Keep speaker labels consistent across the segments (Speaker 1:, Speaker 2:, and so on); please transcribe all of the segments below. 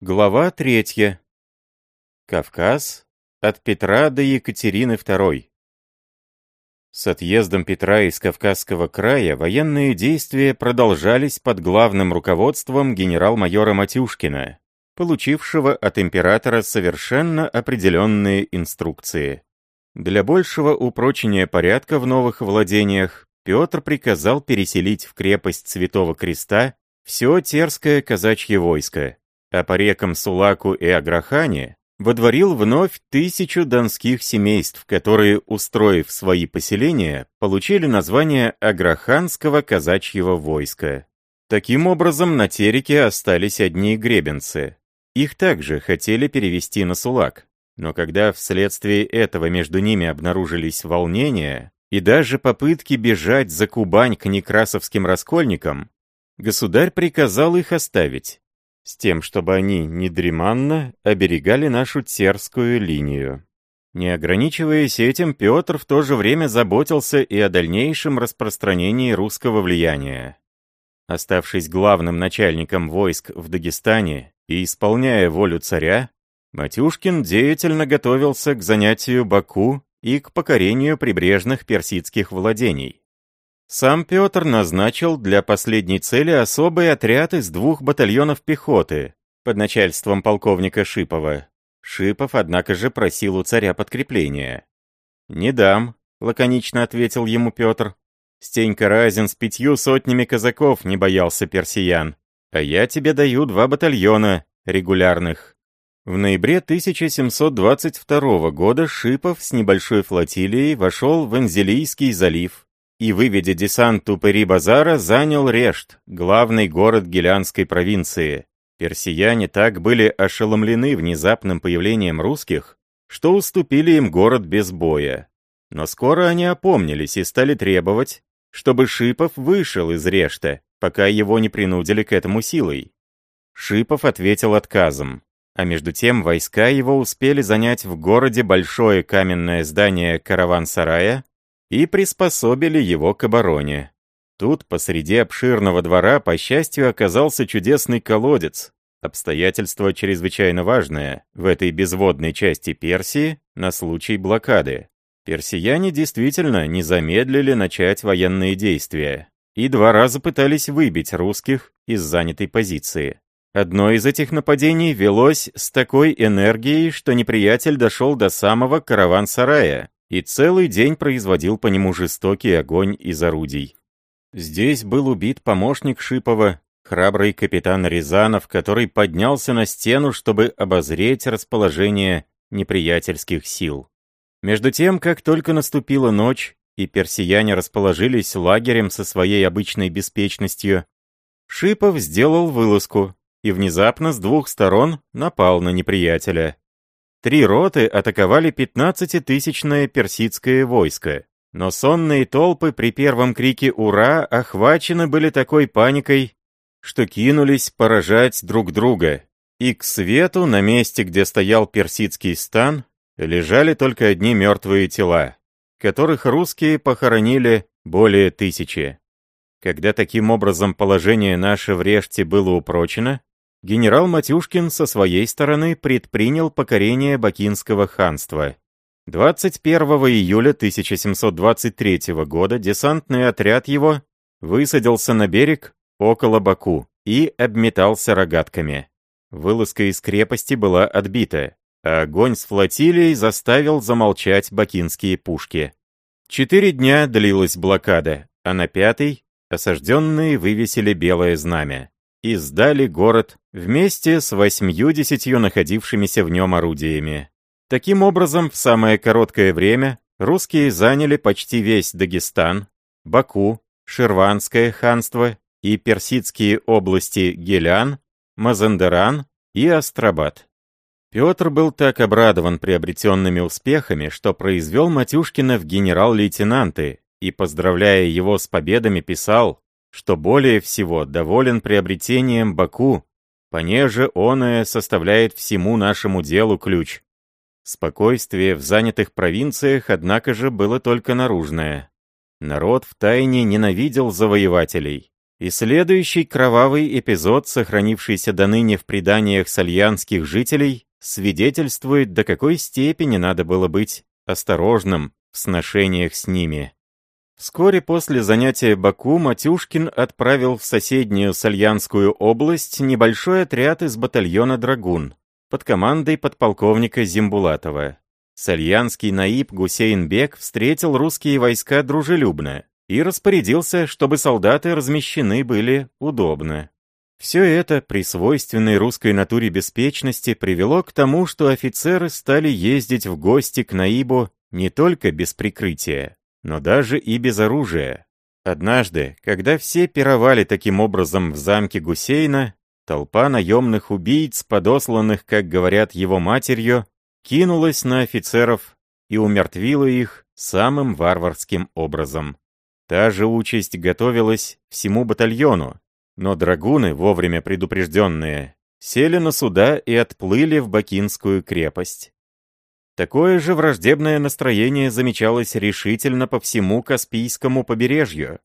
Speaker 1: Глава третья. Кавказ. От Петра до Екатерины II. С отъездом Петра из Кавказского края военные действия продолжались под главным руководством генерал-майора Матюшкина, получившего от императора совершенно определенные инструкции. Для большего упрочения порядка в новых владениях Петр приказал переселить в крепость Святого Креста все терское казачье войско, а по рекам Сулаку и Аграхане водворил вновь тысячу донских семейств, которые, устроив свои поселения, получили название Аграханского казачьего войска. Таким образом, на Тереке остались одни гребенцы. Их также хотели перевести на Сулак. Но когда вследствие этого между ними обнаружились волнения и даже попытки бежать за Кубань к некрасовским раскольникам, государь приказал их оставить, с тем, чтобы они недреманно оберегали нашу терскую линию. Не ограничиваясь этим, Петр в то же время заботился и о дальнейшем распространении русского влияния. Оставшись главным начальником войск в Дагестане и исполняя волю царя, Матюшкин деятельно готовился к занятию Баку и к покорению прибрежных персидских владений. Сам Петр назначил для последней цели особый отряд из двух батальонов пехоты под начальством полковника Шипова. Шипов, однако же, просил у царя подкрепления. «Не дам», — лаконично ответил ему Петр. «Стенька Разин с пятью сотнями казаков не боялся персиян, а я тебе даю два батальона регулярных». В ноябре 1722 года Шипов с небольшой флотилией вошел в Анзелийский залив, и, выведя десант у Пери-Базара, занял Решт, главный город Гелянской провинции. Персияне так были ошеломлены внезапным появлением русских, что уступили им город без боя. Но скоро они опомнились и стали требовать, чтобы Шипов вышел из Решта, пока его не принудили к этому силой. Шипов ответил отказом, а между тем войска его успели занять в городе большое каменное здание караван-сарая, и приспособили его к обороне. Тут посреди обширного двора, по счастью, оказался чудесный колодец, обстоятельство чрезвычайно важное в этой безводной части Персии на случай блокады. Персияне действительно не замедлили начать военные действия и два раза пытались выбить русских из занятой позиции. Одно из этих нападений велось с такой энергией, что неприятель дошел до самого караван-сарая, и целый день производил по нему жестокий огонь из орудий. Здесь был убит помощник Шипова, храбрый капитан Рязанов, который поднялся на стену, чтобы обозреть расположение неприятельских сил. Между тем, как только наступила ночь, и персияне расположились лагерем со своей обычной беспечностью, Шипов сделал вылазку и внезапно с двух сторон напал на неприятеля. Три роты атаковали 15-тысячное персидское войско. Но сонные толпы при первом крике «Ура!» охвачены были такой паникой, что кинулись поражать друг друга. И к свету, на месте, где стоял персидский стан, лежали только одни мертвые тела, которых русские похоронили более тысячи. Когда таким образом положение наше в Реште было упрочено, генерал Матюшкин со своей стороны предпринял покорение Бакинского ханства. 21 июля 1723 года десантный отряд его высадился на берег около Баку и обметался рогатками. Вылазка из крепости была отбита, а огонь с флотилией заставил замолчать бакинские пушки. Четыре дня длилась блокада, а на пятый осажденные вывесили белое знамя и сдали город вместе с восьмью-десятью находившимися в нем орудиями. Таким образом, в самое короткое время русские заняли почти весь Дагестан, Баку, Ширванское ханство и персидские области Гелян, Мазандаран и Астрабад. Петр был так обрадован приобретенными успехами, что произвел Матюшкина в генерал-лейтенанты и, поздравляя его с победами, писал, что более всего доволен приобретением Баку, понеже оное составляет всему нашему делу ключ. Спокойствие в занятых провинциях, однако же, было только наружное. Народ втайне ненавидел завоевателей, И следующий кровавый эпизод, сохранившийся до ныне в преданиях сальянских жителей, свидетельствует, до какой степени надо было быть осторожным в сношениях с ними. Вскоре после занятия Баку Матюшкин отправил в соседнюю Сальянскую область небольшой отряд из батальона «Драгун» под командой подполковника Зимбулатова. Сальянский наиб Гусейнбек встретил русские войска дружелюбно и распорядился, чтобы солдаты размещены были удобно. Все это при свойственной русской натуре беспечности привело к тому, что офицеры стали ездить в гости к Наибу не только без прикрытия, но даже и без оружия. Однажды, когда все пировали таким образом в замке Гусейна, толпа наемных убийц, подосланных, как говорят его матерью, кинулась на офицеров и умертвила их самым варварским образом. Та же участь готовилась всему батальону, но драгуны, вовремя предупрежденные, сели на суда и отплыли в Бакинскую крепость. Такое же враждебное настроение замечалось решительно по всему Каспийскому побережью.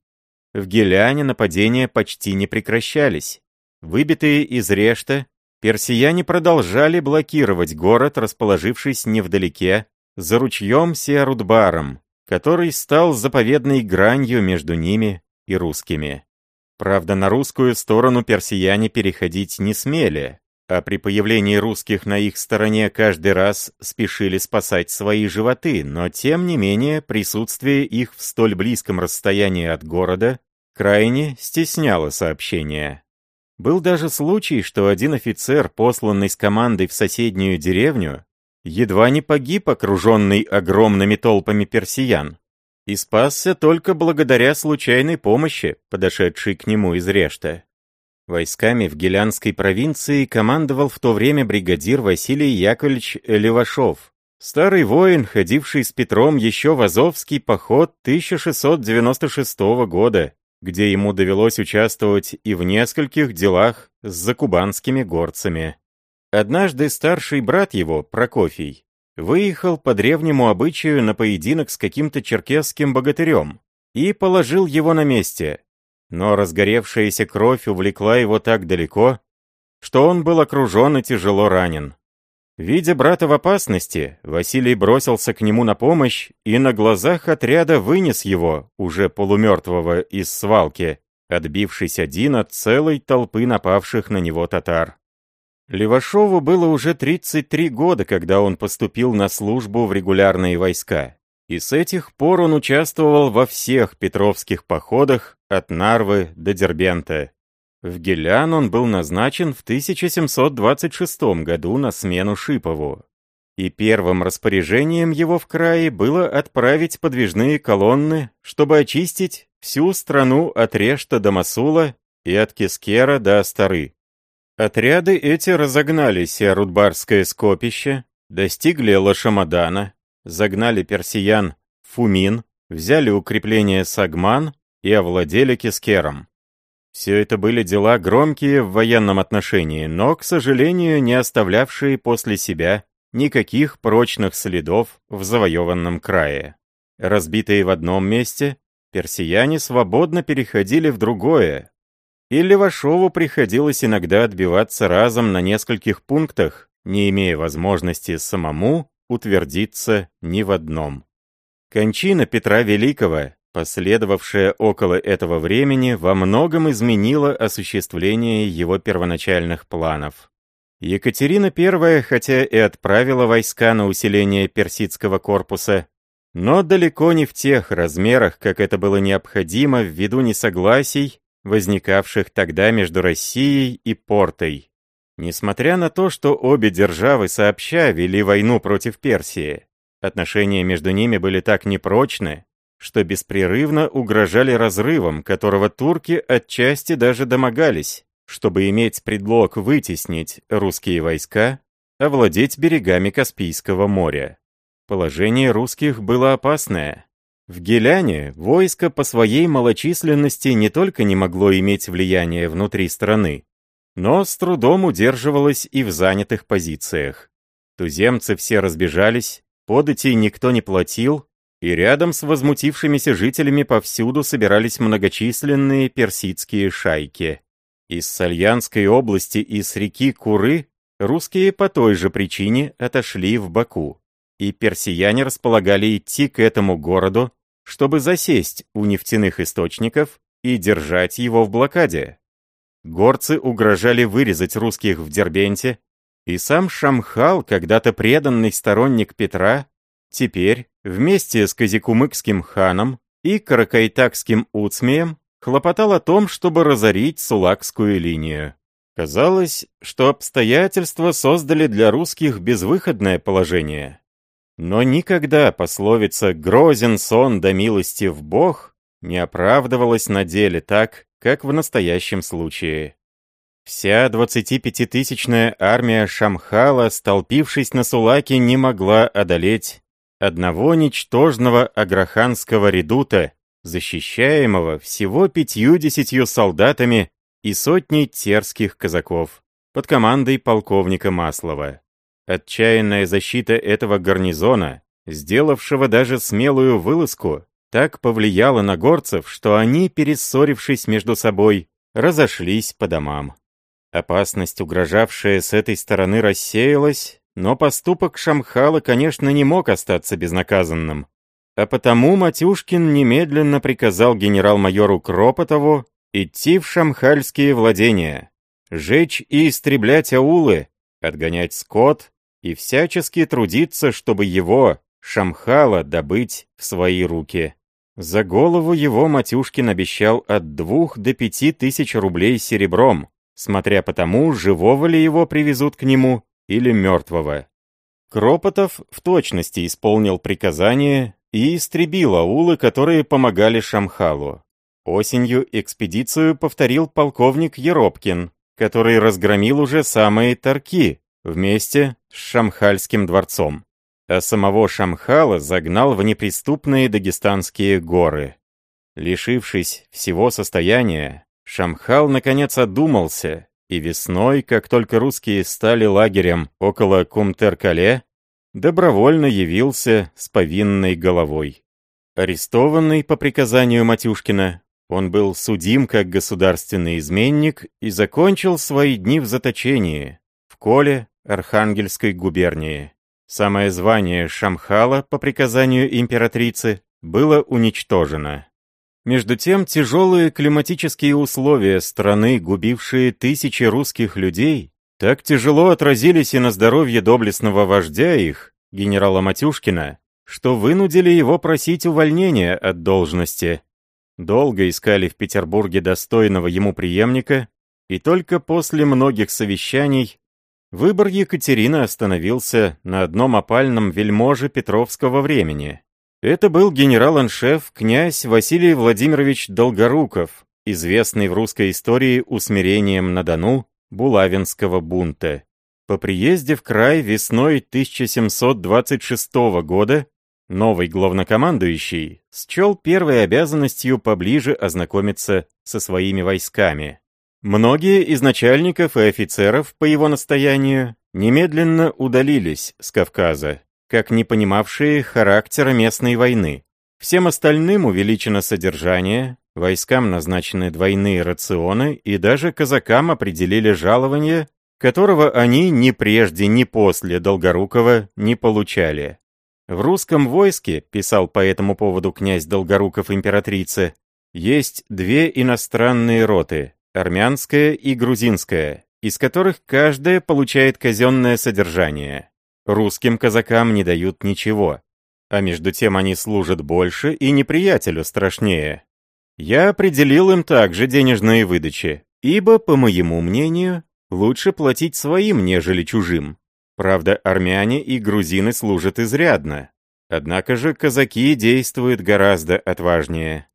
Speaker 1: В Геляне нападения почти не прекращались. Выбитые из решта, персияне продолжали блокировать город, расположившись невдалеке, за ручьем Сиарудбаром, который стал заповедной гранью между ними и русскими. Правда, на русскую сторону персияне переходить не смели, а при появлении русских на их стороне каждый раз спешили спасать свои животы, но тем не менее присутствие их в столь близком расстоянии от города крайне стесняло сообщение. Был даже случай, что один офицер, посланный с командой в соседнюю деревню, едва не погиб, окруженный огромными толпами персиян и спасся только благодаря случайной помощи, подошедшей к нему из Решта. Войсками в Гелянской провинции командовал в то время бригадир Василий Яковлевич Левашов, старый воин, ходивший с Петром еще в Азовский поход 1696 года, где ему довелось участвовать и в нескольких делах с закубанскими горцами. Однажды старший брат его, Прокофий, выехал по древнему обычаю на поединок с каким-то черкесским богатырем и положил его на месте. Но разгоревшаяся кровь увлекла его так далеко, что он был окружен и тяжело ранен. Видя брата в опасности, Василий бросился к нему на помощь и на глазах отряда вынес его, уже полумертвого, из свалки, отбившись один от целой толпы напавших на него татар. Левашову было уже 33 года, когда он поступил на службу в регулярные войска. И с этих пор он участвовал во всех петровских походах от Нарвы до Дербента. В Гелян он был назначен в 1726 году на смену Шипову. И первым распоряжением его в крае было отправить подвижные колонны, чтобы очистить всю страну от Решта до Масула и от Кискера до Астары. Отряды эти разогнали Сиарудбарское скопище, достигли Лашамадана, загнали персиян Фумин, взяли укрепление Сагман и овладели Кискером. Все это были дела громкие в военном отношении, но, к сожалению, не оставлявшие после себя никаких прочных следов в завоеванном крае. Разбитые в одном месте, персияне свободно переходили в другое, и Левашову приходилось иногда отбиваться разом на нескольких пунктах, не имея возможности самому утвердиться ни в одном. Кончина Петра Великого, последовавшая около этого времени, во многом изменила осуществление его первоначальных планов. Екатерина I, хотя и отправила войска на усиление персидского корпуса, но далеко не в тех размерах, как это было необходимо ввиду несогласий возникавших тогда между Россией и Портой. Несмотря на то, что обе державы сообща вели войну против Персии, отношения между ними были так непрочны, что беспрерывно угрожали разрывом, которого турки отчасти даже домогались, чтобы иметь предлог вытеснить русские войска, овладеть берегами Каспийского моря. Положение русских было опасное. В Геляне войско по своей малочисленности не только не могло иметь влияние внутри страны, но с трудом удерживалось и в занятых позициях. Туземцы все разбежались, податей никто не платил, и рядом с возмутившимися жителями повсюду собирались многочисленные персидские шайки. Из Сальянской области и с реки Куры русские по той же причине отошли в Баку, и персияне располагали идти к этому городу, чтобы засесть у нефтяных источников и держать его в блокаде. Горцы угрожали вырезать русских в Дербенте, и сам Шамхал, когда-то преданный сторонник Петра, теперь вместе с Казикумыкским ханом и Каракайтакским уцмием хлопотал о том, чтобы разорить Сулакскую линию. Казалось, что обстоятельства создали для русских безвыходное положение. Но никогда пословица «грозен сон да милости в Бог» не оправдывалась на деле так, как в настоящем случае. Вся 25-тысячная армия Шамхала, столпившись на Сулаке, не могла одолеть одного ничтожного аграханского редута, защищаемого всего пятью-десятью солдатами и сотней терских казаков под командой полковника Маслова. Отчаянная защита этого гарнизона, сделавшего даже смелую вылазку, так повлияла на горцев, что они, перессорившись между собой, разошлись по домам. Опасность, угрожавшая с этой стороны, рассеялась, но поступок Шамхала, конечно, не мог остаться безнаказанным. А потому Матюшкин немедленно приказал генерал-майору Кропотову идти в шамхальские владения, жечь и истреблять аулы, отгонять скот и всячески трудиться, чтобы его, Шамхала, добыть в свои руки. За голову его Матюшкин обещал от двух до пяти тысяч рублей серебром, смотря по тому, живого ли его привезут к нему или мертвого. Кропотов в точности исполнил приказание и истребил аулы, которые помогали Шамхалу. Осенью экспедицию повторил полковник Еропкин, который разгромил уже самые Тарки вместе с Шамхальским дворцом, а самого Шамхала загнал в неприступные дагестанские горы. Лишившись всего состояния, Шамхал наконец одумался, и весной, как только русские стали лагерем около Кумтеркале, добровольно явился с повинной головой. Арестованный по приказанию Матюшкина, он был судим как государственный изменник и закончил свои дни в заточении, в Коле Архангельской губернии. Самое звание Шамхала по приказанию императрицы было уничтожено. Между тем, тяжелые климатические условия страны, губившие тысячи русских людей, так тяжело отразились и на здоровье доблестного вождя их, генерала Матюшкина, что вынудили его просить увольнения от должности. Долго искали в Петербурге достойного ему преемника, и только после многих совещаний выбор Екатерины остановился на одном опальном вельможе Петровского времени. Это был генерал-аншеф князь Василий Владимирович Долгоруков, известный в русской истории усмирением на Дону Булавинского бунта. По приезде в край весной 1726 года новый главнокомандующий счел первой обязанностью поближе ознакомиться со своими войсками. Многие из начальников и офицеров по его настоянию немедленно удалились с Кавказа, как не понимавшие характера местной войны. Всем остальным увеличено содержание, войскам назначены двойные рационы и даже казакам определили жалование, которого они ни прежде, ни после Долгорукова не получали. В русском войске, писал по этому поводу князь Долгоруков императрице, есть две иностранные роты, армянская и грузинская, из которых каждая получает казенное содержание. Русским казакам не дают ничего, а между тем они служат больше и неприятелю страшнее. Я определил им также денежные выдачи, ибо, по моему мнению, лучше платить своим, нежели чужим. Правда, армяне и грузины служат изрядно. Однако же казаки действуют гораздо отважнее.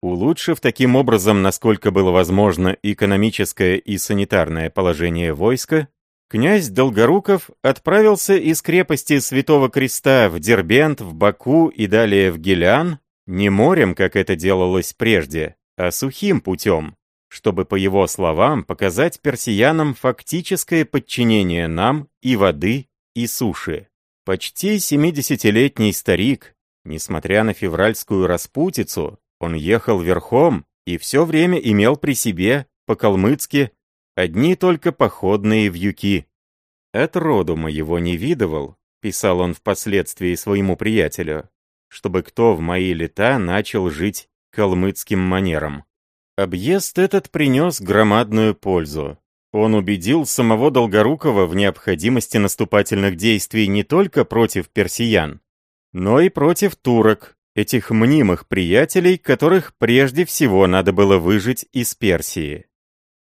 Speaker 1: Улучшив таким образом, насколько было возможно, экономическое и санитарное положение войска, Князь Долгоруков отправился из крепости Святого Креста в Дербент, в Баку и далее в Гелян, не морем, как это делалось прежде, а сухим путем, чтобы, по его словам, показать персиянам фактическое подчинение нам и воды, и суши. Почти 70-летний старик, Несмотря на февральскую распутицу, он ехал верхом и все время имел при себе, по-калмыцки, одни только походные вьюки. «От роду моего не видывал», — писал он впоследствии своему приятелю, «чтобы кто в мои лета начал жить калмыцким манером». Объезд этот принес громадную пользу. Он убедил самого Долгорукова в необходимости наступательных действий не только против персиян, но и против турок, этих мнимых приятелей, которых прежде всего надо было выжить из Персии.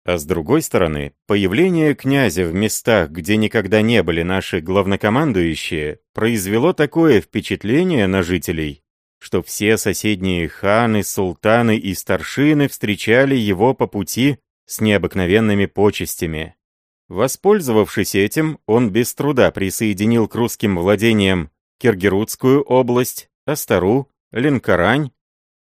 Speaker 1: А с другой стороны, появление князя в местах, где никогда не были наши главнокомандующие, произвело такое впечатление на жителей, что все соседние ханы, султаны и старшины встречали его по пути с необыкновенными почестями. Воспользовавшись этим, он без труда присоединил к русским владениям Киргирутскую область, Астару, Ленкарань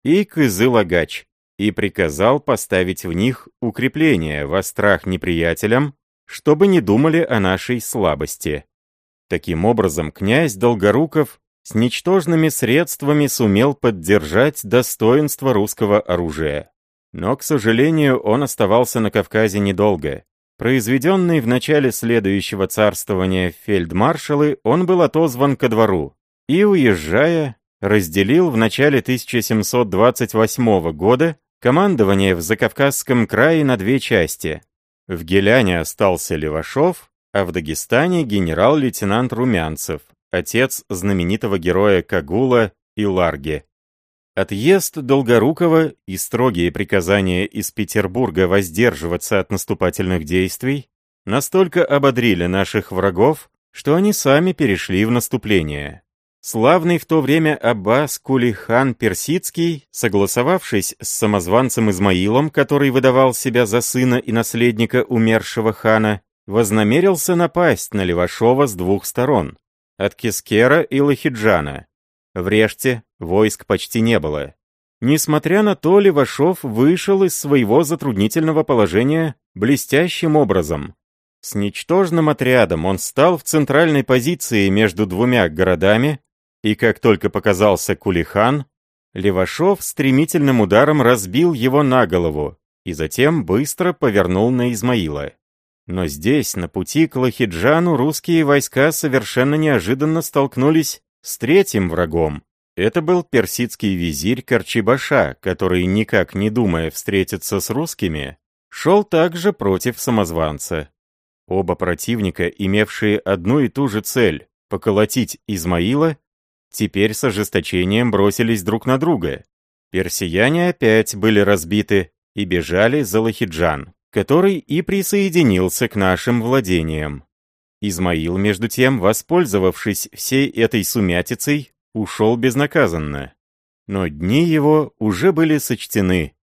Speaker 1: и Кызыл-Агач и приказал поставить в них укрепления во страх неприятелям, чтобы не думали о нашей слабости. Таким образом, князь Долгоруков с ничтожными средствами сумел поддержать достоинство русского оружия. Но, к сожалению, он оставался на Кавказе недолго. Произведенный в начале следующего царствования фельдмаршалы, он был отозван ко двору и, уезжая, разделил в начале 1728 года командование в Закавказском крае на две части. В Геляне остался Левашов, а в Дагестане генерал-лейтенант Румянцев, отец знаменитого героя Кагула и Ларги. Отъезд Долгорукова и строгие приказания из Петербурга воздерживаться от наступательных действий настолько ободрили наших врагов, что они сами перешли в наступление. Славный в то время Аббас Кулихан Персидский, согласовавшись с самозванцем Измаилом, который выдавал себя за сына и наследника умершего хана, вознамерился напасть на Левашова с двух сторон от Кискера и Лахиджана. В Реште войск почти не было. Несмотря на то, Левашов вышел из своего затруднительного положения блестящим образом. С ничтожным отрядом он стал в центральной позиции между двумя городами, и как только показался Кулихан, Левашов стремительным ударом разбил его на голову и затем быстро повернул на Измаила. Но здесь, на пути к Лахиджану, русские войска совершенно неожиданно столкнулись с третьим врагом. Это был персидский визирь Карчибаша, который, никак не думая встретиться с русскими, шел также против самозванца. Оба противника, имевшие одну и ту же цель — поколотить Измаила, теперь с ожесточением бросились друг на друга. Персияне опять были разбиты и бежали за Лахиджан, который и присоединился к нашим владениям. Измаил, между тем, воспользовавшись всей этой сумятицей, ушел безнаказанно. Но дни его уже были сочтены.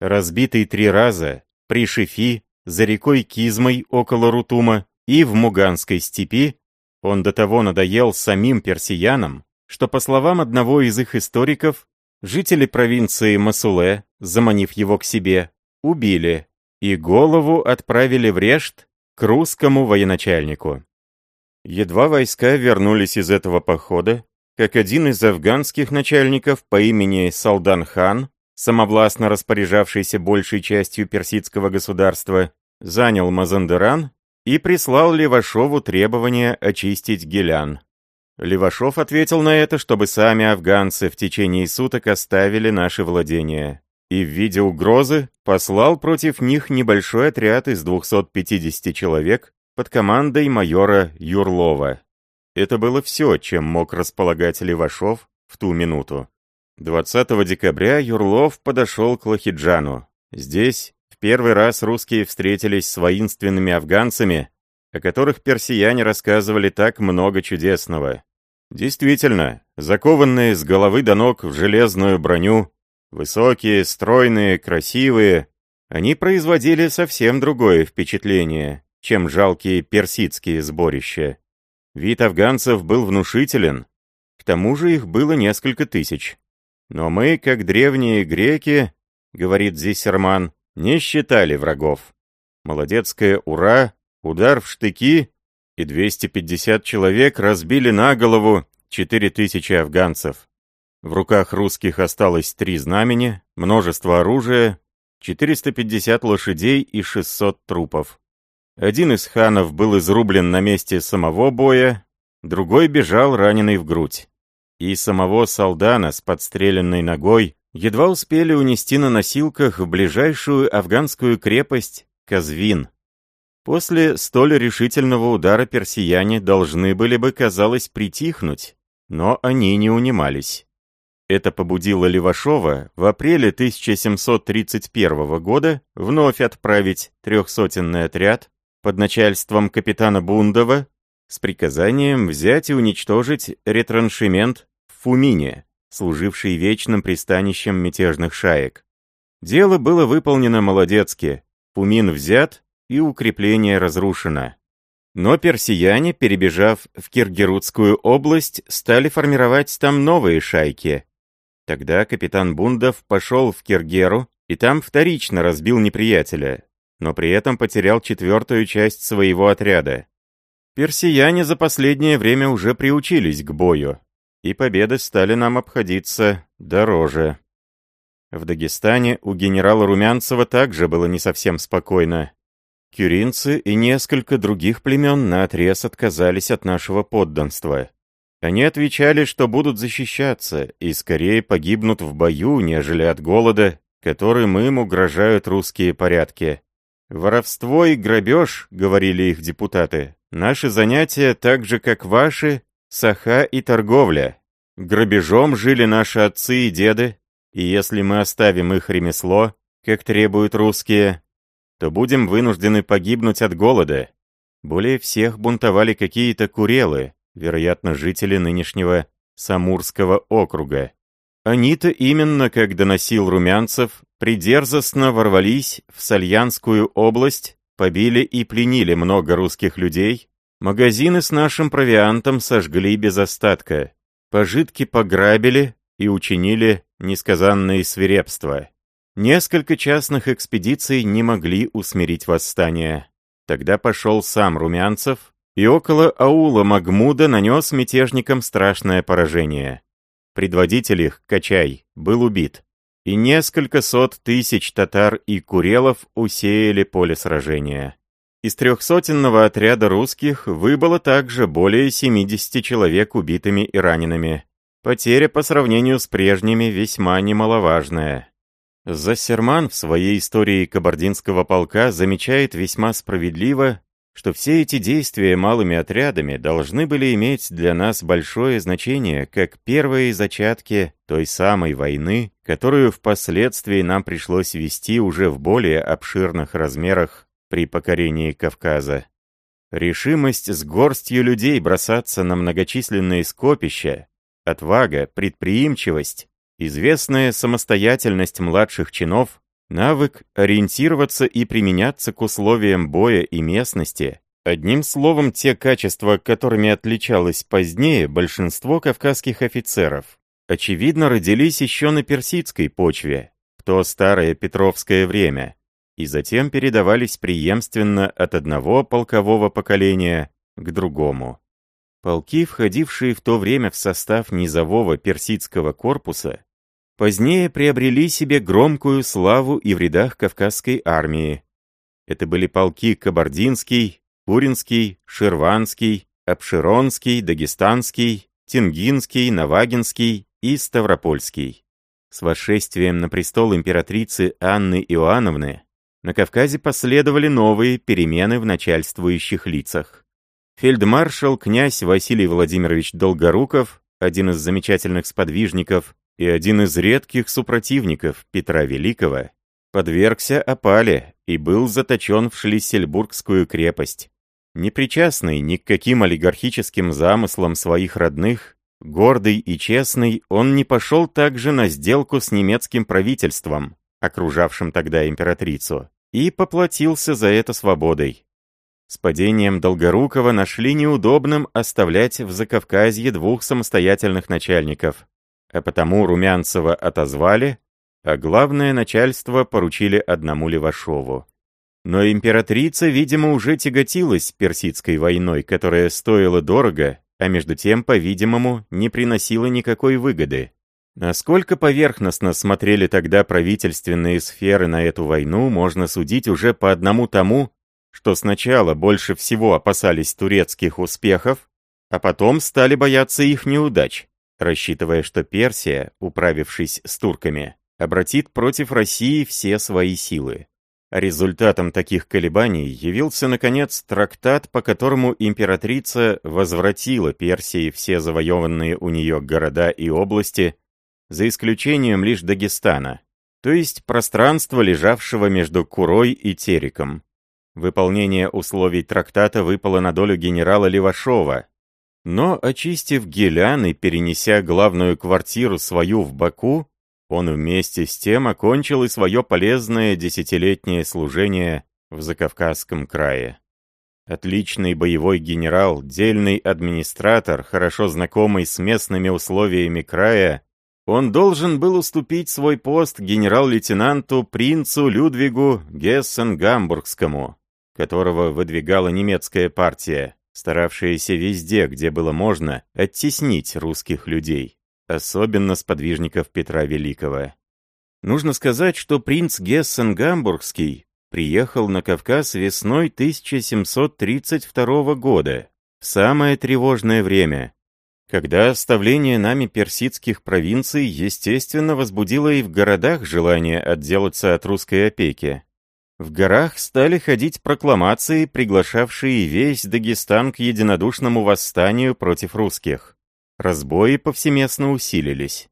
Speaker 1: Разбитый три раза, при Шифи, за рекой Кизмой около Рутума и в Муганской степи, он до того надоел самим персиянам, что, по словам одного из их историков, жители провинции Масуле, заманив его к себе, убили, и голову отправили в Решт к русскому военачальнику. Едва войска вернулись из этого похода, как один из афганских начальников по имени Салдан хан, самовластно распоряжавшийся большей частью персидского государства, занял Мазандеран и прислал Левашову требование очистить Гелян. Левашов ответил на это, чтобы сами афганцы в течение суток оставили наши владения и в виде угрозы послал против них небольшой отряд из 250 человек под командой майора Юрлова. Это было все, чем мог располагать Левашов в ту минуту. 20 декабря Юрлов подошел к Лохиджану. Здесь в первый раз русские встретились с воинственными афганцами, о которых персияне рассказывали так много чудесного. Действительно, закованные с головы до ног в железную броню, Высокие, стройные, красивые, они производили совсем другое впечатление, чем жалкие персидские сборища. Вид афганцев был внушителен, к тому же их было несколько тысяч. Но мы, как древние греки, говорит Зиссерман, не считали врагов. Молодецкое «Ура!», удар в штыки, и 250 человек разбили на голову 4000 афганцев. В руках русских осталось три знамени, множество оружия, 450 лошадей и 600 трупов. Один из ханов был изрублен на месте самого боя, другой бежал раненый в грудь. И самого Салдана с подстреленной ногой едва успели унести на носилках в ближайшую афганскую крепость Казвин. После столь решительного удара персияне должны были бы, казалось, притихнуть, но они не унимались. Это побудило Левашова в апреле 1731 года вновь отправить трехсотенный отряд под начальством капитана Бундова с приказанием взять и уничтожить ретраншемент в Фумине, служивший вечным пристанищем мятежных шаек. Дело было выполнено молодецки, Фумин взят и укрепление разрушено. Но персияне, перебежав в Киргерутскую область, стали формировать там новые шайки, Тогда капитан Бундов пошел в Киргеру и там вторично разбил неприятеля, но при этом потерял четвертую часть своего отряда. Персияне за последнее время уже приучились к бою, и победы стали нам обходиться дороже. В Дагестане у генерала Румянцева также было не совсем спокойно. Кюринцы и несколько других племен наотрез отказались от нашего подданства. Они отвечали, что будут защищаться и скорее погибнут в бою, нежели от голода, которым им угрожают русские порядки. «Воровство и грабеж», — говорили их депутаты, — «наши занятия так же, как ваши, саха и торговля. Грабежом жили наши отцы и деды, и если мы оставим их ремесло, как требуют русские, то будем вынуждены погибнуть от голода». Более всех бунтовали какие-то курелы, вероятно, жители нынешнего Самурского округа. Они-то именно, как доносил Румянцев, придерзостно ворвались в Сальянскую область, побили и пленили много русских людей, магазины с нашим провиантом сожгли без остатка, пожитки пограбили и учинили несказанные свирепства. Несколько частных экспедиций не могли усмирить восстание. Тогда пошел сам Румянцев и около аула Магмуда нанес мятежникам страшное поражение. Предводитель их, Качай, был убит, и несколько сот тысяч татар и курелов усеяли поле сражения. Из трехсотенного отряда русских выбыло также более 70 человек убитыми и ранеными. Потеря по сравнению с прежними весьма немаловажная. Зассерман в своей истории кабардинского полка замечает весьма справедливо, что все эти действия малыми отрядами должны были иметь для нас большое значение, как первые зачатки той самой войны, которую впоследствии нам пришлось вести уже в более обширных размерах при покорении Кавказа. Решимость с горстью людей бросаться на многочисленные скопища, отвага, предприимчивость, известная самостоятельность младших чинов Навык ориентироваться и применяться к условиям боя и местности, одним словом, те качества, которыми отличалось позднее большинство кавказских офицеров, очевидно, родились еще на персидской почве, в то старое Петровское время, и затем передавались преемственно от одного полкового поколения к другому. Полки, входившие в то время в состав низового персидского корпуса, позднее приобрели себе громкую славу и в рядах Кавказской армии. Это были полки Кабардинский, Куринский, Ширванский, Обширонский, Дагестанский, Тенгинский, Навагинский и Ставропольский. С восшествием на престол императрицы Анны Иоанновны на Кавказе последовали новые перемены в начальствующих лицах. Фельдмаршал князь Василий Владимирович Долгоруков, один из замечательных сподвижников и один из редких супротивников Петра Великого, подвергся опале и был заточен в Шлиссельбургскую крепость. Непричастный ни к каким олигархическим замыслам своих родных, гордый и честный, он не пошел также на сделку с немецким правительством, окружавшим тогда императрицу, и поплатился за это свободой. С падением Долгорукова нашли неудобным оставлять в Закавказье двух самостоятельных начальников, а потому Румянцева отозвали, а главное начальство поручили одному Левашову. Но императрица, видимо, уже тяготилась персидской войной, которая стоила дорого, а между тем, по-видимому, не приносила никакой выгоды. Насколько поверхностно смотрели тогда правительственные сферы на эту войну, можно судить уже по одному тому, что сначала больше всего опасались турецких успехов, а потом стали бояться их неудач, рассчитывая, что Персия, управившись с турками, обратит против России все свои силы. Результатом таких колебаний явился, наконец, трактат, по которому императрица возвратила Персии все завоеванные у нее города и области, за исключением лишь Дагестана, то есть пространство, лежавшего между Курой и Тереком. Выполнение условий трактата выпало на долю генерала Левашова, но, очистив Гелян и перенеся главную квартиру свою в Баку, он вместе с тем окончил и свое полезное десятилетнее служение в Закавказском крае. Отличный боевой генерал, дельный администратор, хорошо знакомый с местными условиями края, он должен был уступить свой пост генерал-лейтенанту принцу Людвигу Гессен-Гамбургскому, которого выдвигала немецкая партия, старавшаяся везде, где было можно, оттеснить русских людей особенно сподвижников Петра Великого. Нужно сказать, что принц Гессен-Гамбургский приехал на Кавказ весной 1732 года, в самое тревожное время, когда оставление нами персидских провинций, естественно, возбудило и в городах желание отделаться от русской опеки. В горах стали ходить прокламации, приглашавшие весь Дагестан к единодушному восстанию против русских. Разбои повсеместно усилились.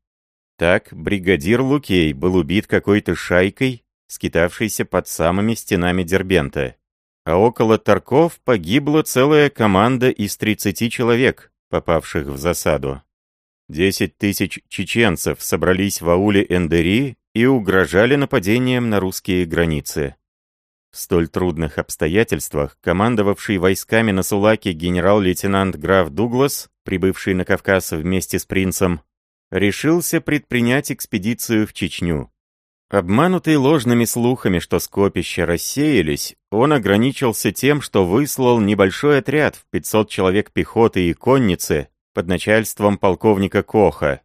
Speaker 1: Так, бригадир Лукей был убит какой-то шайкой, скитавшейся под самыми стенами Дербента. А около Тарков погибла целая команда из 30 человек, попавших в засаду. Десять тысяч чеченцев собрались в ауле Эндери и угрожали нападением на русские границы. В столь трудных обстоятельствах командовавший войсками на Сулаке генерал-лейтенант граф Дуглас, прибывший на Кавказ вместе с принцем, решился предпринять экспедицию в Чечню. Обманутый ложными слухами, что скопища рассеялись, он ограничился тем, что выслал небольшой отряд в 500 человек пехоты и конницы под начальством полковника Коха.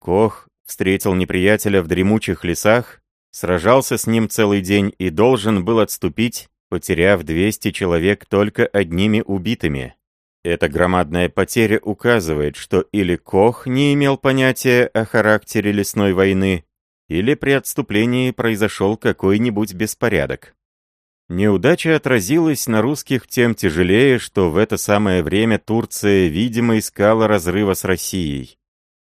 Speaker 1: Кох встретил неприятеля в дремучих лесах сражался с ним целый день и должен был отступить, потеряв 200 человек только одними убитыми. Эта громадная потеря указывает, что или Кох не имел понятия о характере лесной войны, или при отступлении произошел какой-нибудь беспорядок. Неудача отразилась на русских тем тяжелее, что в это самое время Турция, видимо, искала разрыва с Россией.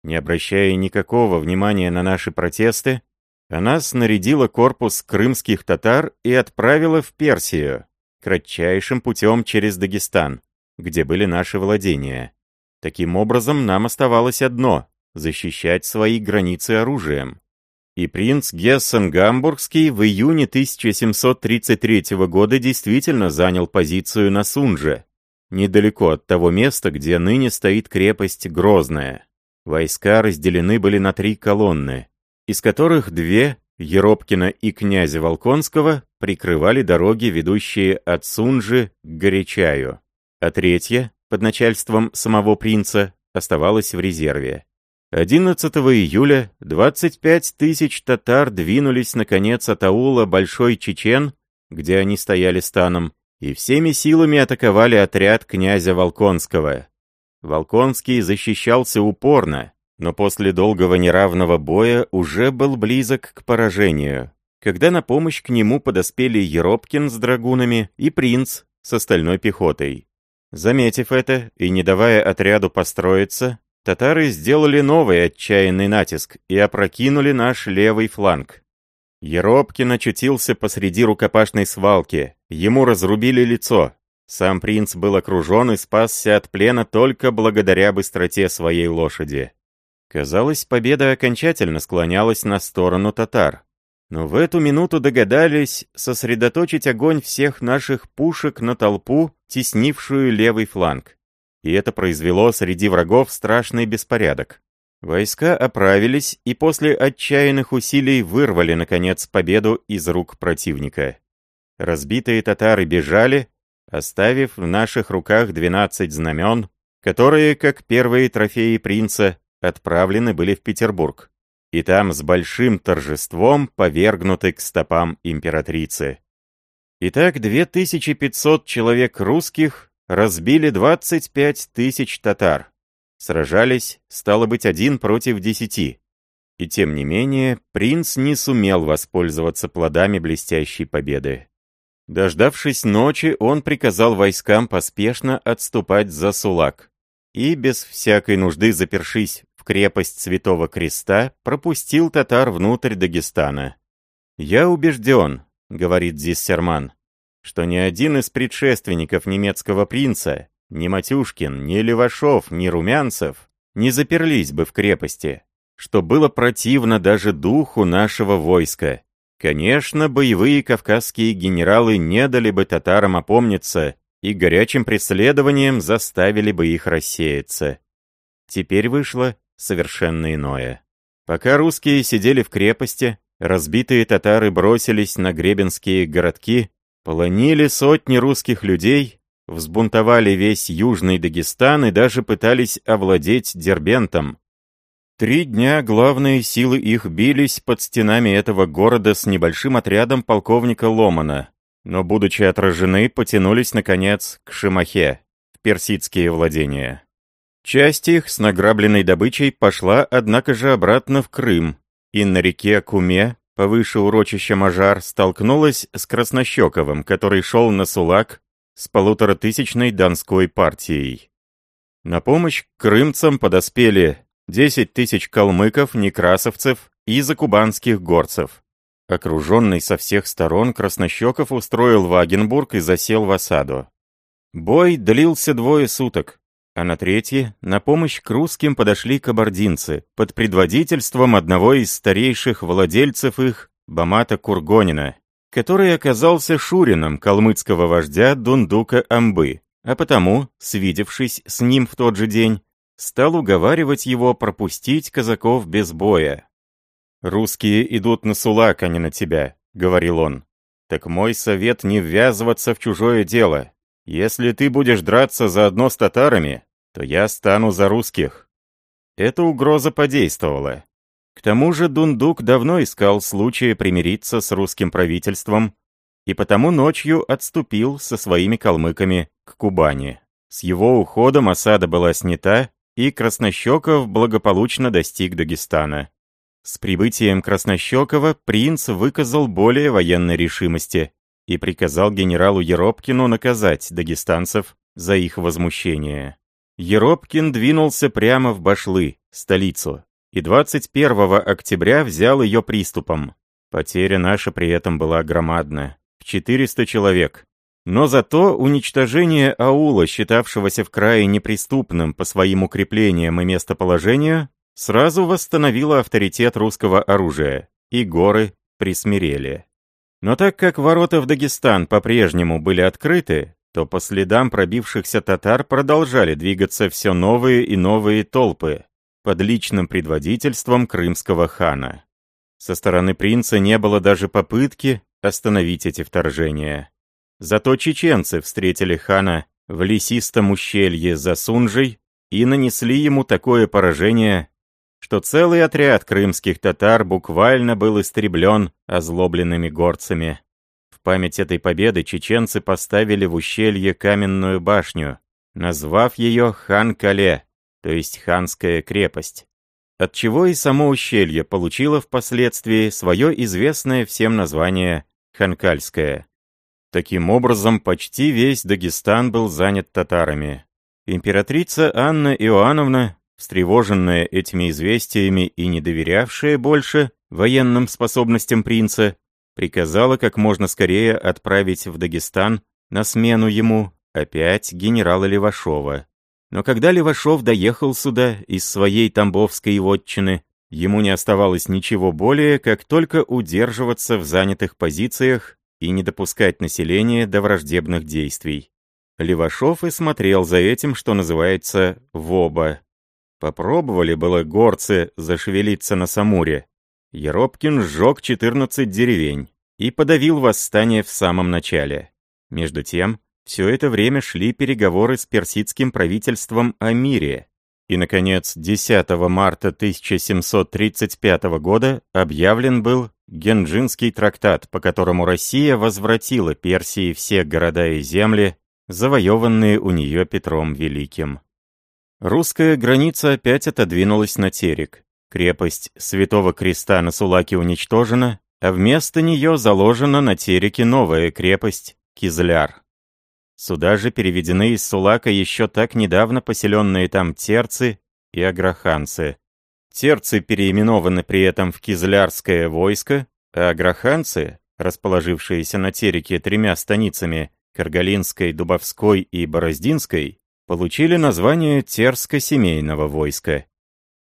Speaker 1: Не обращая никакого внимания на наши протесты, она снарядила корпус крымских татар и отправила в Персию, кратчайшим путем через Дагестан, где были наши владения. Таким образом, нам оставалось одно — защищать свои границы оружием. И принц Гессен-Гамбургский в июне 1733 года действительно занял позицию на Сунже, недалеко от того места, где ныне стоит крепость Грозная. Войска разделены были на три колонны из которых две, Еропкина и князя Волконского, прикрывали дороги, ведущие от Сунжи к Горячаю, а третья, под начальством самого принца, оставалась в резерве. 11 июля 25 тысяч татар двинулись наконец от аула Большой Чечен, где они стояли станом, и всеми силами атаковали отряд князя Волконского. Волконский защищался упорно, но после долгого неравного боя уже был близок к поражению, когда на помощь к нему подоспели Еропкин с драгунами и принц с остальной пехотой. Заметив это и не давая отряду построиться, татары сделали новый отчаянный натиск и опрокинули наш левый фланг. Еропкин очутился посреди рукопашной свалки, ему разрубили лицо. Сам принц был окружен и спасся от плена только благодаря быстроте своей лошади. Казалось, победа окончательно склонялась на сторону татар. Но в эту минуту догадались сосредоточить огонь всех наших пушек на толпу, теснившую левый фланг. И это произвело среди врагов страшный беспорядок. Войска оправились и после отчаянных усилий вырвали, наконец, победу из рук противника. Разбитые татары бежали, оставив в наших руках 12 знамен, которые, как первые трофеи принца, отправлены были в Петербург. и там с большим торжеством повергнуты к стопам императрицы. Итак, 2500 человек русских разбили 25 тысяч татар. Сражались, стало быть, один против десяти. И тем не менее, принц не сумел воспользоваться плодами блестящей победы. Дождавшись ночи, он приказал войскам поспешно отступать за Сулак и, без всякой нужды запершись крепость Святого Креста, пропустил татар внутрь Дагестана. «Я убежден», — говорит Зиссерман, что ни один из предшественников немецкого принца, ни Матюшкин, ни Левашов, ни Румянцев, не заперлись бы в крепости, что было противно даже духу нашего войска. Конечно, боевые кавказские генералы не дали бы татарам опомниться и горячим преследованием заставили бы их рассеяться. Теперь вышло совершенно иное. Пока русские сидели в крепости, разбитые татары бросились на гребенские городки, полонили сотни русских людей, взбунтовали весь Южный Дагестан и даже пытались овладеть Дербентом, Три дня главные силы их бились под стенами этого города с небольшим отрядом полковника Ломана, но, будучи отражены, потянулись, наконец, к Шимахе, в персидские владения. Часть их с награбленной добычей пошла, однако же, обратно в Крым, и на реке Куме, повыше урочища Мажар, столкнулась с Краснощековым, который шел на Сулак с полуторатысячной донской партией. На помощь крымцам подоспели 10 тысяч калмыков, некрасовцев и закубанских горцев. Окруженный со всех сторон, Краснощеков устроил Вагенбург и засел в осаду. Бой длился двое суток, а на третье на помощь к русским подошли кабардинцы под предводительством одного из старейших владельцев их, Бамата Кургонина, который оказался шурином калмыцкого вождя Дундука Амбы, а потому, свидевшись с ним в тот же день, стал уговаривать его пропустить казаков без боя. «Русские идут на Сулак, а не на тебя», — говорил он. «Так мой совет не ввязываться в чужое дело. Если ты будешь драться заодно с татарами, то я стану за русских». Эта угроза подействовала. К тому же Дундук давно искал случая примириться с русским правительством и потому ночью отступил со своими калмыками к Кубани. С его уходом осада была снята, и Краснощеков благополучно достиг Дагестана. С прибытием Краснощекова принц выказал более военной решимости и приказал генералу Еропкину наказать дагестанцев за их возмущение. Еропкин двинулся прямо в Башлы, столицу, и 21 октября взял ее приступом. Потеря наша при этом была громадна, в 400 человек, но зато уничтожение аула, считавшегося в крае неприступным по своим укреплениям и местоположению, сразу восстановило авторитет русского оружия, и горы присмирели. Но так как ворота в Дагестан по-прежнему были открыты, то по следам пробившихся татар продолжали двигаться все новые и новые толпы под личным предводительством крымского хана. Со стороны принца не было даже попытки остановить эти вторжения. Зато чеченцы встретили хана в лесистом ущелье за Сунжей и нанесли ему такое поражение, что целый отряд крымских татар буквально был истреблен озлобленными горцами. Память этой победы чеченцы поставили в ущелье каменную башню, назвав ее Хан-Кале, то есть ханская крепость. Отчего и само ущелье получило впоследствии свое известное всем название Ханкальское. Таким образом, почти весь Дагестан был занят татарами. Императрица Анна Иоанновна, встревоженная этими известиями и не доверявшая больше военным способностям принца, приказала как можно скорее отправить в Дагестан на смену ему опять генерала Левашова. Но когда Левашов доехал сюда из своей Тамбовской вотчины, ему не оставалось ничего более, как только удерживаться в занятых позициях и не допускать населения до враждебных действий. Левашов и смотрел за этим, что называется, в оба. Попробовали было горцы зашевелиться на Самуре. Еропкин сжег 14 деревень и подавил восстание в самом начале. Между тем, все это время шли переговоры с персидским правительством о мире. и, наконец, 10 марта 1735 года объявлен был Генджинский трактат, по которому Россия возвратила Персии все города и земли, завоеванные у нее Петром Великим. Русская граница опять отодвинулась на терек. Крепость Святого Креста на Сулаке уничтожена, а вместо нее заложена на тереке новая крепость Кизляр. Сюда же переведены из Сулака еще так недавно поселенные там терцы и аграханцы. Терцы переименованы при этом в Кизлярское войско, а аграханцы, расположившиеся на Тереке тремя станицами Каргалинской, Дубовской и Бороздинской, получили название Терско-семейного войска.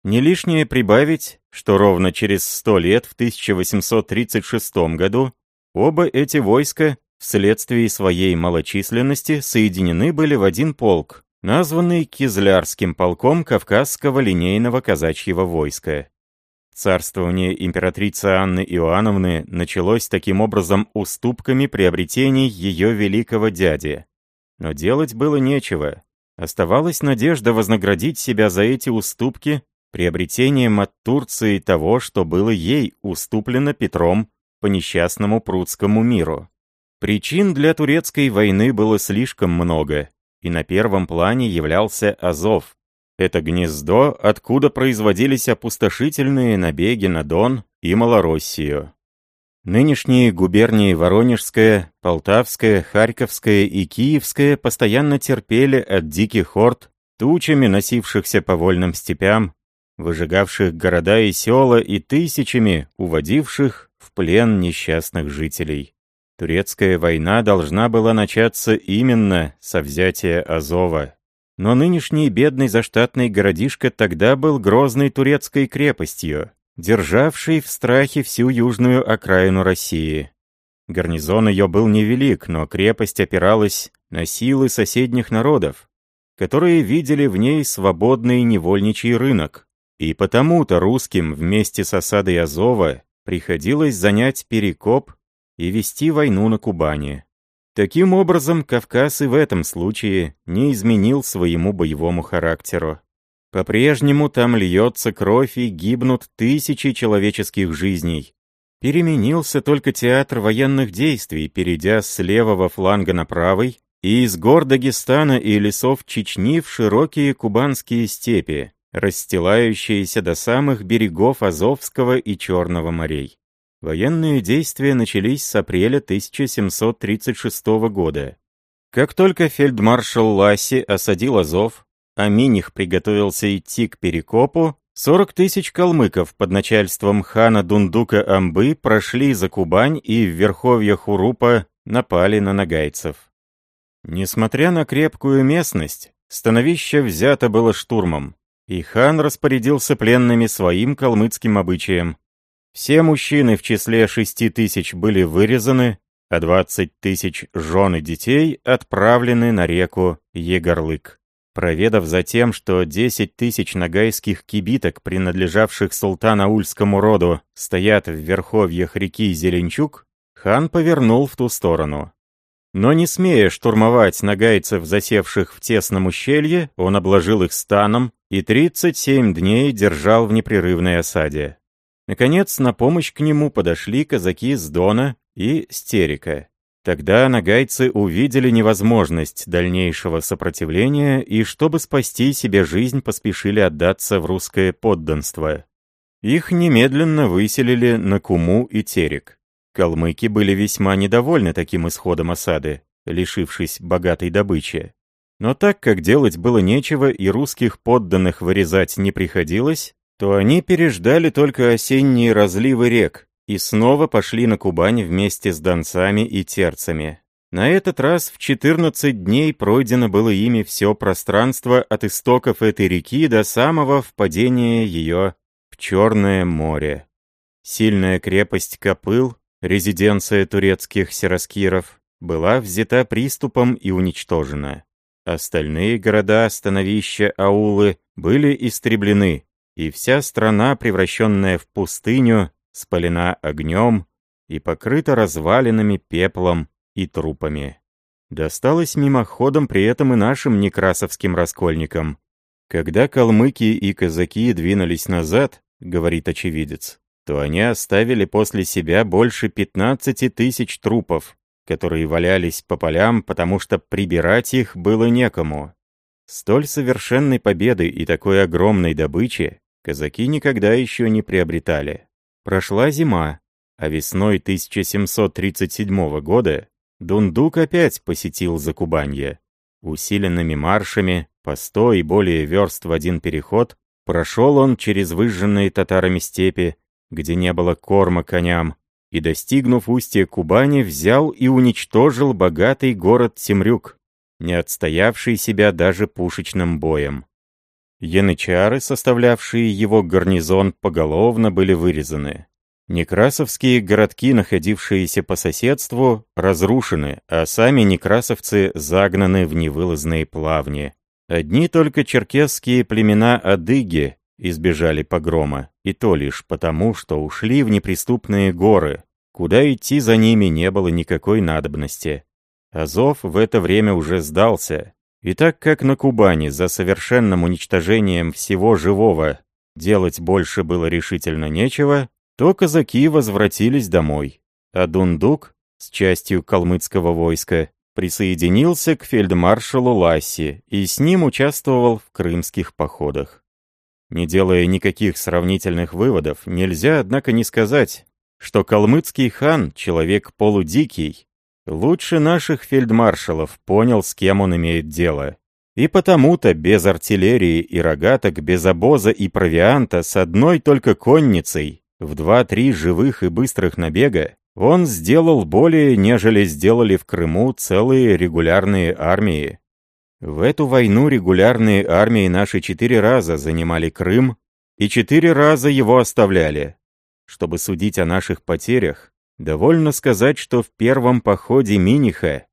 Speaker 1: Не лишнее прибавить, что ровно через сто лет, в 1836 году, оба эти войска вследствие своей малочисленности соединены были в один полк, названный Кизлярским полком Кавказского линейного казачьего войска. Царствование императрицы Анны Иоанновны началось таким образом уступками приобретений ее великого дяди. Но делать было нечего. Оставалась надежда вознаградить себя за эти уступки приобретением от Турции того, что было ей уступлено Петром по несчастному прудскому миру. Причин для турецкой войны было слишком много, и на первом плане являлся Азов. Это гнездо, откуда производились опустошительные набеги на Дон и Малороссию. Нынешние губернии Воронежская, Полтавская, Харьковская и Киевская постоянно терпели от диких орд, тучами носившихся по вольным степям, выжигавших города и села и тысячами уводивших в плен несчастных жителей. Турецкая война должна была начаться именно со взятия Азова. Но нынешний бедный заштатный городишко тогда был грозной турецкой крепостью, державшей в страхе всю южную окраину России. Гарнизон ее был невелик, но крепость опиралась на силы соседних народов, которые видели в ней свободный невольничий рынок. И потому-то русским вместе с осадой Азова приходилось занять Перекоп и вести войну на Кубани. Таким образом, Кавказ и в этом случае не изменил своему боевому характеру. По-прежнему там льется кровь и гибнут тысячи человеческих жизней. Переменился только театр военных действий, перейдя с левого фланга на правый, и из гор Дагестана и лесов Чечни в широкие кубанские степи, расстилающиеся до самых берегов Азовского и Черного морей. Военные действия начались с апреля 1736 года. Как только фельдмаршал Ласси осадил Азов, а Миних приготовился идти к Перекопу, 40 тысяч калмыков под начальством хана Дундука Амбы прошли за Кубань и в верховьях Урупа напали на нагайцев. Несмотря на крепкую местность, становище взято было штурмом, и хан распорядился пленными своим калмыцким обычаем, все мужчины в числе шести тысяч были вырезаны, а двадцать тысяч жен и детей отправлены на реку Егорлык. Проведав затем, что десять тысяч нагайских кибиток, принадлежавших султанаульскому роду, стоят в верховьях реки Зеленчук, хан повернул в ту сторону. Но не смея штурмовать нагайцев, засевших в тесном ущелье, он обложил их станом и 37 дней держал в непрерывной осаде. Наконец, на помощь к нему подошли казаки с Дона и Стерика. Тогда нагайцы увидели невозможность дальнейшего сопротивления и, чтобы спасти себе жизнь, поспешили отдаться в русское подданство. Их немедленно выселили на Куму и Терек. Калмыки были весьма недовольны таким исходом осады, лишившись богатой добычи. Но так как делать было нечего и русских подданных вырезать не приходилось, то они переждали только осенние разливы рек и снова пошли на Кубань вместе с донцами и терцами. На этот раз в 14 дней пройдено было ими все пространство от истоков этой реки до самого впадения ее в Черное море. Сильная крепость Копыл, резиденция турецких сираскиров, была взята приступом и уничтожена. Остальные города, становища, аулы были истреблены, и вся страна, превращенная в пустыню, спалена огнем и покрыта развалинами, пеплом и трупами. Досталось мимоходом при этом и нашим некрасовским раскольникам. Когда калмыки и казаки двинулись назад, говорит очевидец, то они оставили после себя больше 15 тысяч трупов, которые валялись по полям, потому что прибирать их было некому. Столь совершенной победы и такой огромной добычи казаки никогда еще не приобретали. Прошла зима, а весной 1737 года Дундук опять посетил Закубанье. Усиленными маршами, по сто и более верст в один переход, прошел он через выжженные татарами степи, где не было корма коням, и, достигнув устья Кубани, взял и уничтожил богатый город Темрюк, не отстоявший себя даже пушечным боем. Янычары, составлявшие его гарнизон, поголовно были вырезаны. Некрасовские городки, находившиеся по соседству, разрушены, а сами некрасовцы загнаны в невылазные плавни. Одни только черкесские племена Адыги избежали погрома, и то лишь потому, что ушли в неприступные горы, куда идти за ними не было никакой надобности. Азов в это время уже сдался, и так как на Кубани за совершенным уничтожением всего живого делать больше было решительно нечего, то казаки возвратились домой, а Дундук с частью калмыцкого войска присоединился к фельдмаршалу Ласси и с ним участвовал в крымских походах. Не делая никаких сравнительных выводов, нельзя, однако, не сказать, что калмыцкий хан, человек полудикий, лучше наших фельдмаршалов понял, с кем он имеет дело. И потому-то без артиллерии и рогаток, без обоза и провианта, с одной только конницей, в два-три живых и быстрых набега он сделал более, нежели сделали в Крыму целые регулярные армии. В эту войну регулярные армии наши четыре раза занимали Крым и четыре раза его оставляли. Чтобы судить о наших потерях, довольно сказать, что в первом походе Миниха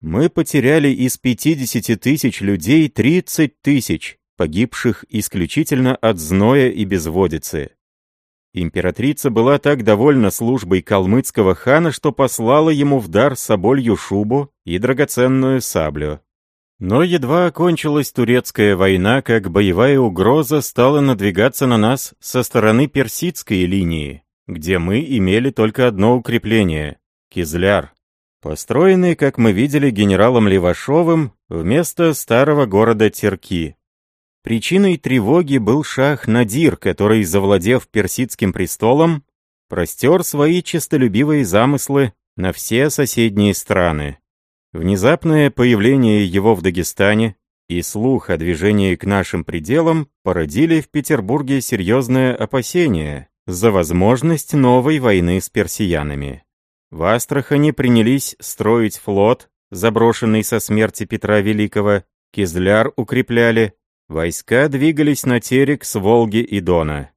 Speaker 1: мы потеряли из 50 тысяч людей 30 тысяч, погибших исключительно от зноя и безводицы. Императрица была так довольна службой калмыцкого хана, что послала ему в дар соболью шубу и драгоценную саблю. Но едва окончилась турецкая война, как боевая угроза стала надвигаться на нас со стороны персидской линии, где мы имели только одно укрепление — Кизляр, построенный, как мы видели, генералом Левашовым вместо старого города Терки. Причиной тревоги был шах Надир, который, завладев персидским престолом, простер свои честолюбивые замыслы на все соседние страны. Внезапное появление его в Дагестане и слух о движении к нашим пределам породили в Петербурге серьезное опасение за возможность новой войны с персиянами. В Астрахани принялись строить флот, заброшенный со смерти Петра Великого, Кизляр укрепляли, Войска двигались на терек с Волги и Дона.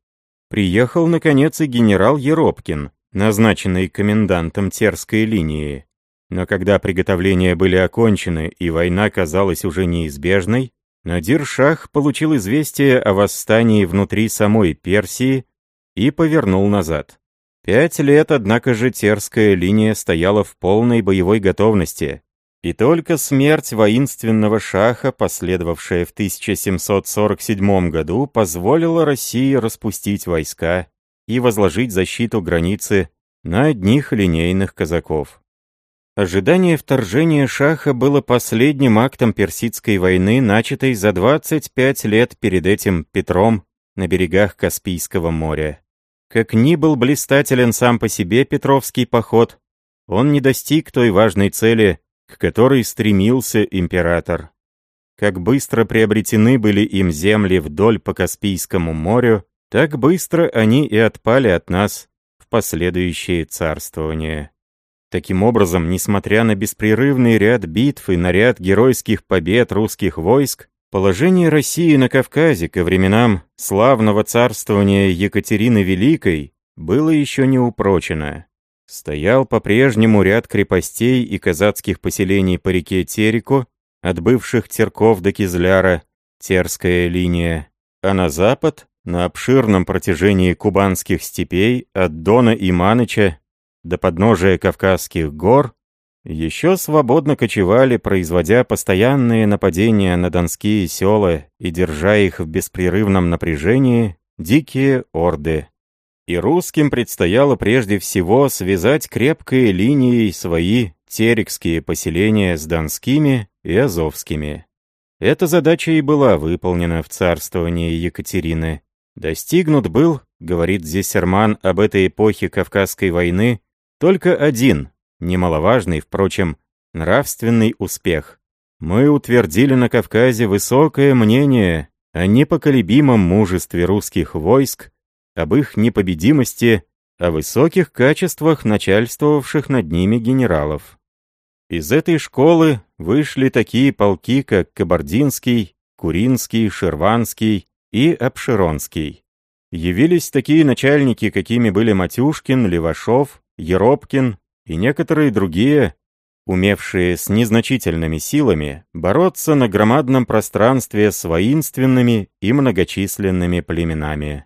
Speaker 1: Приехал, наконец, и генерал Еропкин, назначенный комендантом Терской линии. Но когда приготовления были окончены и война казалась уже неизбежной, Надир-Шах получил известие о восстании внутри самой Персии и повернул назад. Пять лет, однако же, Терская линия стояла в полной боевой готовности, и только смерть воинственного шаха, последовавшая в 1747 году, позволила России распустить войска и возложить защиту границы на одних линейных казаков. Ожидание вторжения шаха было последним актом персидской войны, начатой за 25 лет перед этим Петром на берегах Каспийского моря. Как ни был блистателен сам по себе Петровский поход, он не достиг той важной цели, к которой стремился император. Как быстро приобретены были им земли вдоль по Каспийскому морю, так быстро они и отпали от нас в последующее царствование. Таким образом, несмотря на беспрерывный ряд битв и наряд геройских побед русских войск, положение России на Кавказе ко временам славного царствования Екатерины Великой было еще не упрочено. Стоял по-прежнему ряд крепостей и казацких поселений по реке Тереку, от бывших Терков до Кизляра, Терская линия, а на запад, на обширном протяжении кубанских степей, от Дона и Маныча до подножия Кавказских гор, Еще свободно кочевали, производя постоянные нападения на донские села и держа их в беспрерывном напряжении, дикие орды. И русским предстояло прежде всего связать крепкой линией свои терекские поселения с донскими и азовскими. Эта задача и была выполнена в царствовании Екатерины. Достигнут был, говорит Зессерман об этой эпохе Кавказской войны, только один, немаловажный, впрочем, нравственный успех. Мы утвердили на Кавказе высокое мнение о непоколебимом мужестве русских войск, об их непобедимости, о высоких качествах начальствовавших над ними генералов. Из этой школы вышли такие полки, как Кабардинский, Куринский, Шерванский и Обширонский. Явились такие начальники, какими были Матюшкин, Левашов, Еропкин и некоторые другие, умевшие с незначительными силами бороться на громадном пространстве с воинственными и многочисленными племенами.